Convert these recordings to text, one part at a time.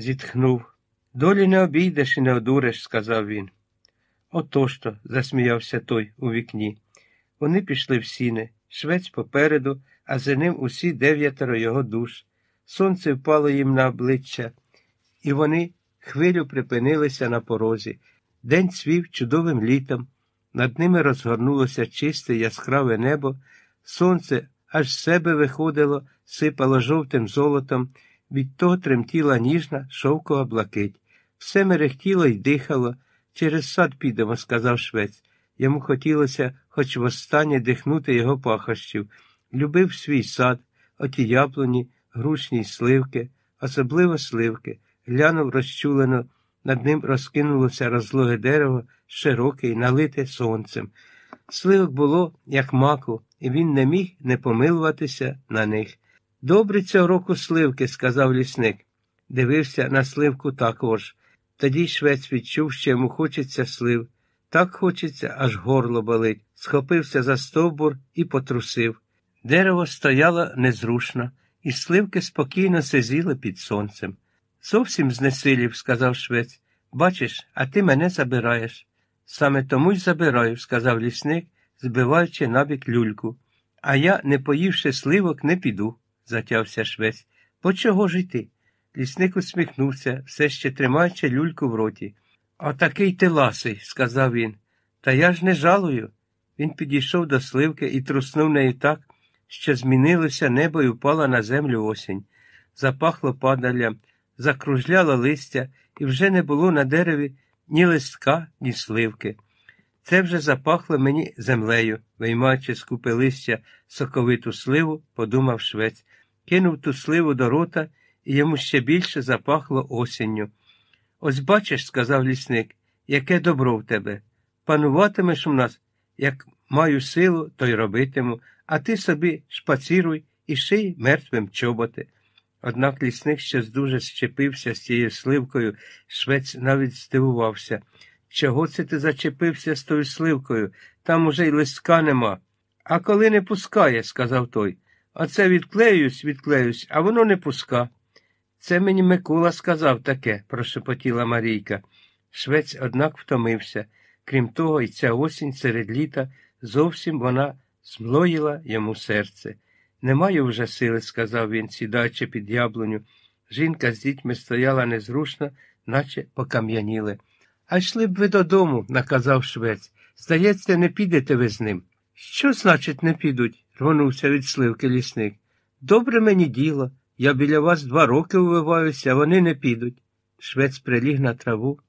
зітхнув. Долі не обійдеш і не одуриш, сказав він. Отож то, засміявся той у вікні. Вони пішли в сіни, швець попереду, а за ним усі дев'ятеро його душ. Сонце впало їм на обличчя, і вони хвилю припинилися на порозі. День цвів чудовим літом, над ними розгорнулося чисте яскраве небо, сонце аж з себе виходило, сипало жовтим золотом, від того тремтіла ніжна шовкова блакить. Все мерехтіло й дихало. Через сад підемо, сказав швець. Йому хотілося хоч востаннє дихнути його пахощів. Любив свій сад, оті яблуні, грушні й сливки, особливо сливки, глянув розчулено, над ним розкинулося розлоге дерево, широке й налите сонцем. Сливок було, як маку, і він не міг не помилуватися на них. Добре цього року сливки, сказав лісник. Дивився на сливку також. Тоді швець відчув, що йому хочеться слив. Так хочеться, аж горло болить. Схопився за стовбур і потрусив. Дерево стояло незрушно, і сливки спокійно сизіли під сонцем. Зовсім знесилів, сказав швець. Бачиш, а ти мене забираєш. Саме тому й забираю, сказав лісник, збиваючи набік люльку. А я, не поївши сливок, не піду, затявся швець. По чого ж йти? Лісник усміхнувся, все ще тримаючи люльку в роті. Отакий ти ласий, сказав він. Та я ж не жалую. Він підійшов до сливки і труснув нею так, що змінилося небо і впала на землю осінь. Запахло падалям, закружляло листя, і вже не було на дереві ні листка, ні сливки. Це вже запахло мені землею, виймаючи з купи листя соковиту сливу, подумав швець, кинув ту сливу до рота, і йому ще більше запахло осінню. Ось бачиш, сказав лісник, яке добро в тебе. Пануватимеш у нас, як маю силу, то й робитиму, а ти собі шпаціруй і ший мертвим чоботи. Однак лісник щось дуже щепився з цією сливкою, швець навіть здивувався. Чого це ти зачепився з тою сливкою? Там уже й листка нема. А коли не пускає, сказав той. Оце відклеюсь, відклеюсь, а воно не пуска. Це мені Микола сказав таке, прошепотіла Марійка. Швець, однак, втомився. Крім того, і ця осінь серед літа зовсім вона змлоїла йому серце. Не маю вже сили, сказав він, сідаючи під яблуню. Жінка з дітьми стояла незрушно, наче покам'яніли. А йшли б ви додому, наказав швець. Здається, не підете ви з ним. Що значить, не підуть? Рвонувся від сливки лісник. Добре мені діло. Я біля вас два роки увиваюся, а вони не підуть. Швець приліг на траву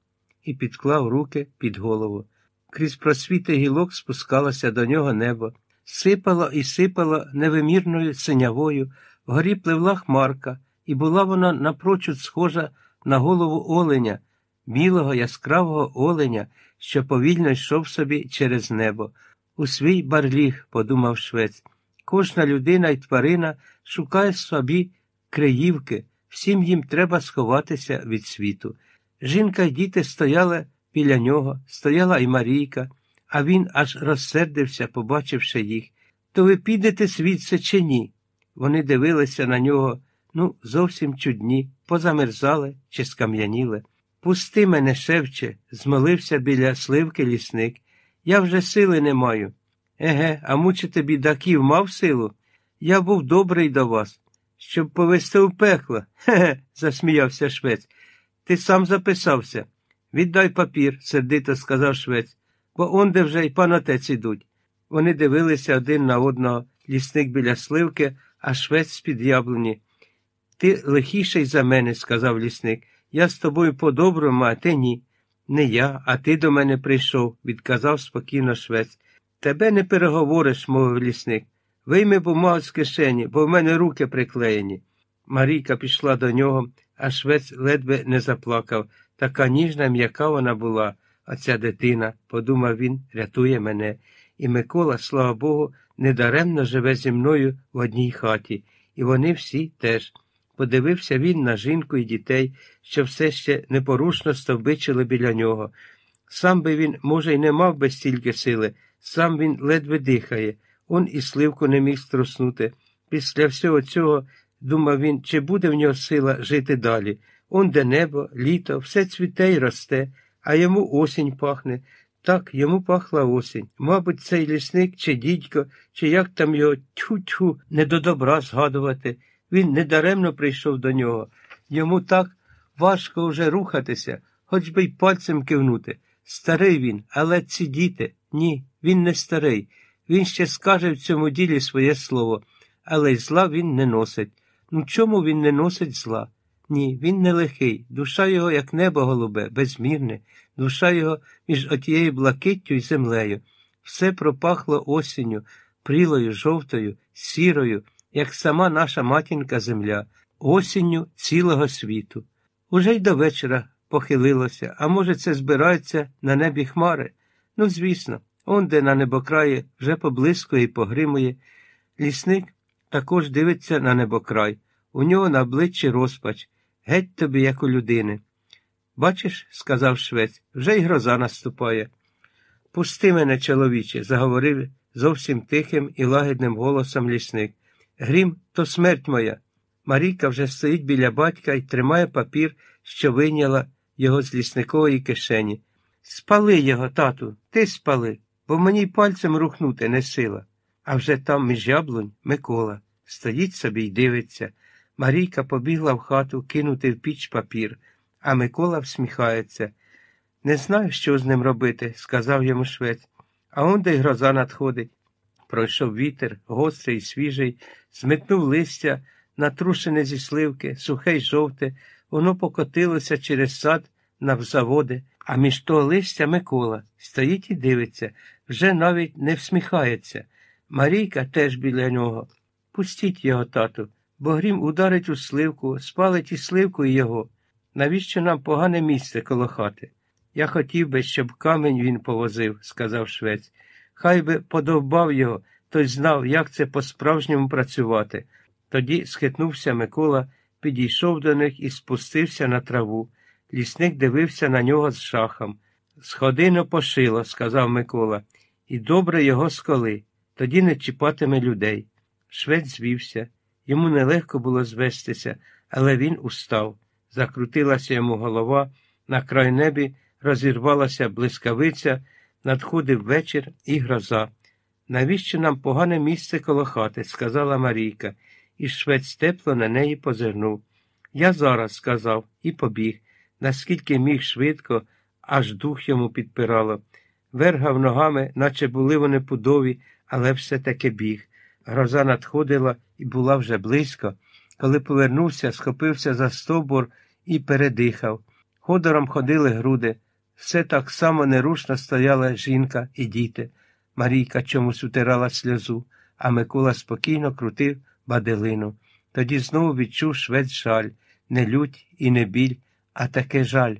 і підклав руки під голову. Крізь просвіти гілок спускалося до нього небо, сипало і сипало невимірною синявою, вгорі пливла хмарка, і була вона напрочуд схожа на голову оленя, білого яскравого оленя, що повільно йшов собі через небо. У свій барліг, подумав швець. Кожна людина і тварина шукає собі криївки, всім їм треба сховатися від світу. Жінка й діти стояли біля нього, стояла і Марійка, а він аж розсердився, побачивши їх. То ви підете звідси чи ні? Вони дивилися на нього, ну, зовсім чудні, позамерзали чи скам'яніли. Пусти мене, шевче, змолився біля сливки лісник. Я вже сили не маю. Еге, а мучити бідаків мав силу? Я був добрий до вас щоб повести у пекло. Хе-хе, засміявся швець. Ти сам записався. Віддай папір, сердито сказав швець, бо онде вже й панотець ідуть. Вони дивилися один на одного, лісник біля сливки, а швець з-під яблуні. Ти лихіший за мене, сказав лісник. Я з тобою по-доброму, а ти ні. Не я, а ти до мене прийшов, відказав спокійно швець. Тебе не переговориш, мовив лісник. Вийми бумагу з кишені, бо в мене руки приклеєні. Марійка пішла до нього, а швець ледве не заплакав. Така ніжна, м'яка вона була, а ця дитина, подумав він, рятує мене. І Микола, слава Богу, недаремно живе зі мною в одній хаті, і вони всі теж. Подивився він на жінку і дітей, що все ще непорушно стовбичили біля нього. Сам би він, може, й не мав би стільки сили, сам він ледве дихає. Он і сливку не міг струснути. Після всього цього думав він, чи буде в нього сила жити далі. Он де небо, літо, все цвіте й росте, а йому осінь пахне. Так, йому пахла осінь. Мабуть, цей лісник чи дідько, чи як там його тьху-тьху, не до добра згадувати. Він недаремно прийшов до нього. Йому так важко вже рухатися, хоч би й пальцем кивнути. Старий він, але ці діти. Ні, він не старий. Він ще скаже в цьому ділі своє слово, але й зла він не носить. Ну чому він не носить зла? Ні, він не лихий, душа його, як небо голубе, безмірне, душа його між отією блакиттю і землею. Все пропахло осінню, прілою, жовтою, сірою, як сама наша матінка земля, осінню цілого світу. Уже й до вечора похилилося, а може, це збирається на небі хмари? Ну, звісно, он де на небокраї вже поблискує і погримує. Лісник також дивиться на небокрай. У нього на обличчі розпач, геть тобі, як у людини. Бачиш, сказав швець, вже й гроза наступає. Пусти мене, чоловіче, заговорив зовсім тихим і лагідним голосом лісник. Грім, то смерть моя. Марійка вже стоїть біля батька і тримає папір, що вийняла його з лісникової кишені. Спали його, тату, ти спали, бо мені й пальцем рухнути не сила. А вже там між яблунь Микола. Стоїть собі й дивиться. Марійка побігла в хату кинути в піч папір, а Микола всміхається. Не знаю, що з ним робити, сказав йому швець. А он де й гроза надходить. Пройшов вітер, гострий, свіжий, зметнув листя, натрушене зі сливки, сухе й жовте, воно покотилося через сад на заводи, а між того листя Микола стоїть і дивиться, вже навіть не всміхається. Марійка теж біля нього. Пустіть його, тату, бо грім ударить у сливку, спалить і сливку і його. Навіщо нам погане місце коло хати? Я хотів би, щоб камінь він повозив, сказав швець. Хай би подовбав його, той знав, як це по-справжньому працювати. Тоді схитнувся Микола, підійшов до них і спустився на траву. Лісник дивився на нього з шахом. Сходино пошило, сказав Микола, і добре його сколи, тоді не чіпатиме людей. Швець звівся. Йому нелегко було звестися, але він устав. Закрутилася йому голова, на край небі розірвалася блискавиця, надходив вечір і гроза. Навіщо нам погане місце коло хати? сказала Марійка, і швець тепло на неї позирнув. Я зараз сказав і побіг, наскільки міг швидко, аж дух йому підпирало. Вергав ногами, наче були вони пудові, але все таки біг. Гроза надходила і була вже близько. Коли повернувся, схопився за стовбур і передихав. Ходором ходили груди. Все так само нерушно стояла жінка і діти. Марійка чомусь утирала сльозу, а Микола спокійно крутив баделину. Тоді знову відчув швець жаль, не лють і не біль, а таке жаль.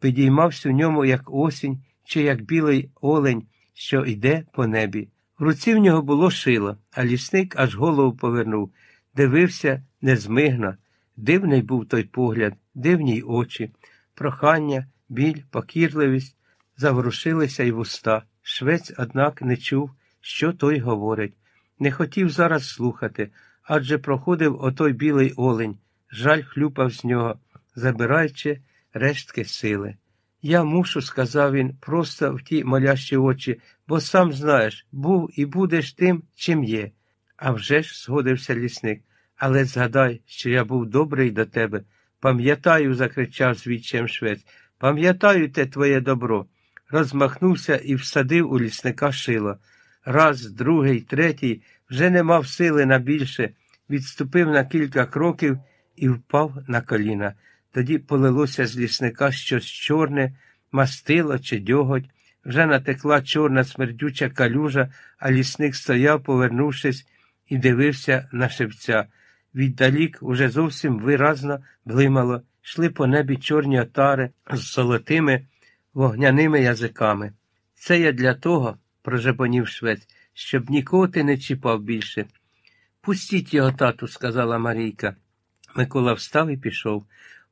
Підіймався в ньому, як осінь чи як білий олень, що йде по небі. В руці в нього було шило, а лісник аж голову повернув, дивився незмигно. Дивний був той погляд, дивні й очі, прохання, біль, покірливість заворушилися й вуста. Швець, однак, не чув, що той говорить. Не хотів зараз слухати, адже проходив отой білий олень, жаль хлюпав з нього, забираючи рештки сили. Я мушу, сказав він, просто в ті молящі очі, бо сам знаєш, був і будеш тим, чим є. А вже ж, згодився лісник, але згадай, що я був добрий до тебе. Пам'ятаю, закричав звідчем швець, пам'ятаю те твоє добро. Розмахнувся і всадив у лісника шило. Раз, другий, третій вже не мав сили на більше, відступив на кілька кроків і впав на коліна. Тоді полилося з лісника щось чорне, мастило чи дьоготь, вже натекла чорна смердюча калюжа, а лісник стояв, повернувшись, і дивився на шевця. Віддалік уже зовсім виразно блимало, йшли по небі чорні отари з золотими вогняними язиками. Це я для того, прожебонів швець, щоб нікого ти не чіпав більше. Пустіть його, тату, сказала Марійка. Микола встав і пішов.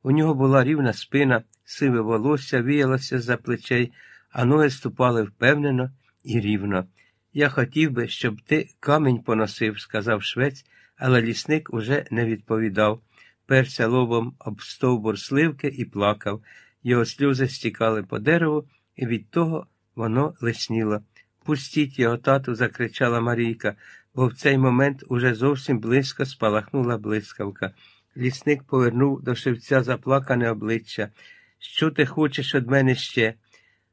У нього була рівна спина, сиве волосся віялося за плечей, а ноги ступали впевнено і рівно. Я хотів би, щоб ти камінь поносив, сказав швець, але лісник уже не відповідав. перся лобом об стовбур сливки і плакав. Його сльози стікали по дереву, і від того воно лисніло. Пустіть його тату, закричала Марійка, бо в цей момент уже зовсім близько спалахнула блискавка. Лісник повернув до шевця заплакане обличчя. Що ти хочеш від мене ще?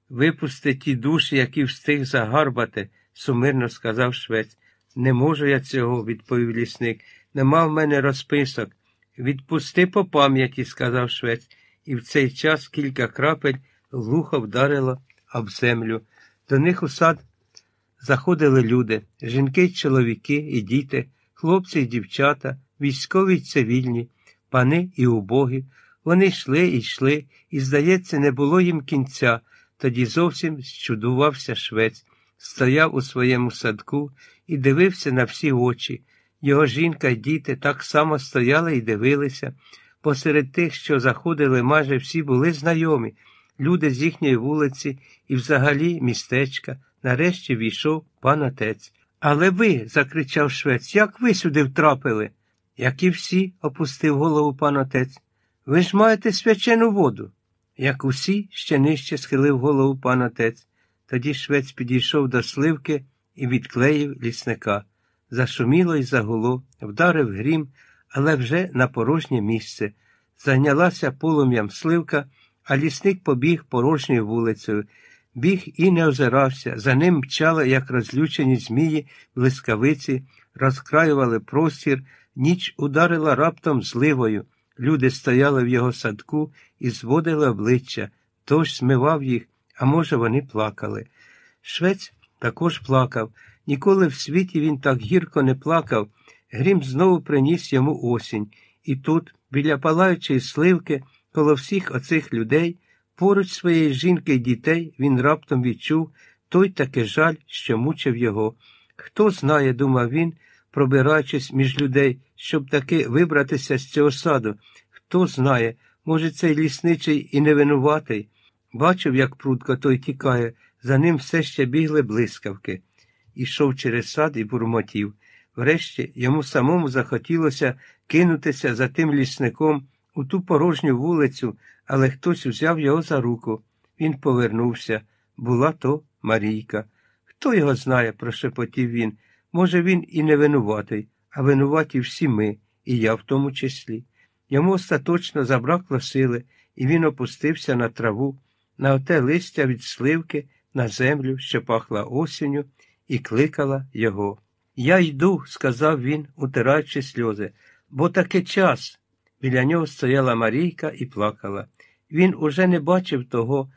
Випусти ті душі, які встиг загарбати, сумирно сказав швець. Не можу я цього, відповів лісник. Нема в мене розписок. Відпусти по пам'яті, сказав швець, і в цей час кілька крапель глухо вдарило об землю. До них у сад заходили люди, жінки, чоловіки і діти, хлопці й дівчата, військові й цивільні, пани і убоги. Вони йшли і йшли, і, здається, не було їм кінця. Тоді зовсім зчудувався швець, стояв у своєму садку і дивився на всі очі. Його жінка й діти так само стояли і дивилися. Посеред тих, що заходили, майже всі були знайомі, люди з їхньої вулиці і взагалі містечка. Нарешті війшов пан отець. Але ви, закричав швець, як ви сюди втрапили? Як і всі, опустив голову пан отець. Ви ж маєте свячену воду. Як усі, ще нижче схилив голову пан отець. Тоді швець підійшов до сливки і відклеїв лісника. Зашуміло й загуло, вдарив грім, але вже на порожнє місце. Зайнялася полум'ям сливка, а лісник побіг порожньою вулицею. Біг і не озирався, за ним мчали, як розлючені змії, блискавиці, розкраювали простір, ніч ударила раптом зливою. Люди стояли в його садку і зводили обличчя, дощ смивав їх, а може, вони плакали. Швець також плакав. Ніколи в світі він так гірко не плакав. Грім знову приніс йому осінь. І тут, біля палаючої сливки, коло всіх оцих людей, поруч своєї жінки й дітей, він раптом відчув той таки жаль, що мучив його. Хто знає, думав він, пробираючись між людей, щоб таки вибратися з цього саду. Хто знає, може, цей лісничий і не винуватий. Бачив, як прудко той тікає, за ним все ще бігли блискавки. Ішов через сад і бурмотів. Врешті йому самому захотілося кинутися за тим лісником у ту порожню вулицю, але хтось узяв його за руку. Він повернувся. Була то Марійка. Хто його знає, прошепотів він. Може, він і не винуватий, а винуваті всі ми, і я в тому числі. Йому остаточно забракло сили, і він опустився на траву, на оте листя від сливки, на землю, що пахла осінню, і кликала його. Я йду, сказав він, утираючи сльози, бо таки час. Біля нього стояла Марійка і плакала. Він уже не бачив того,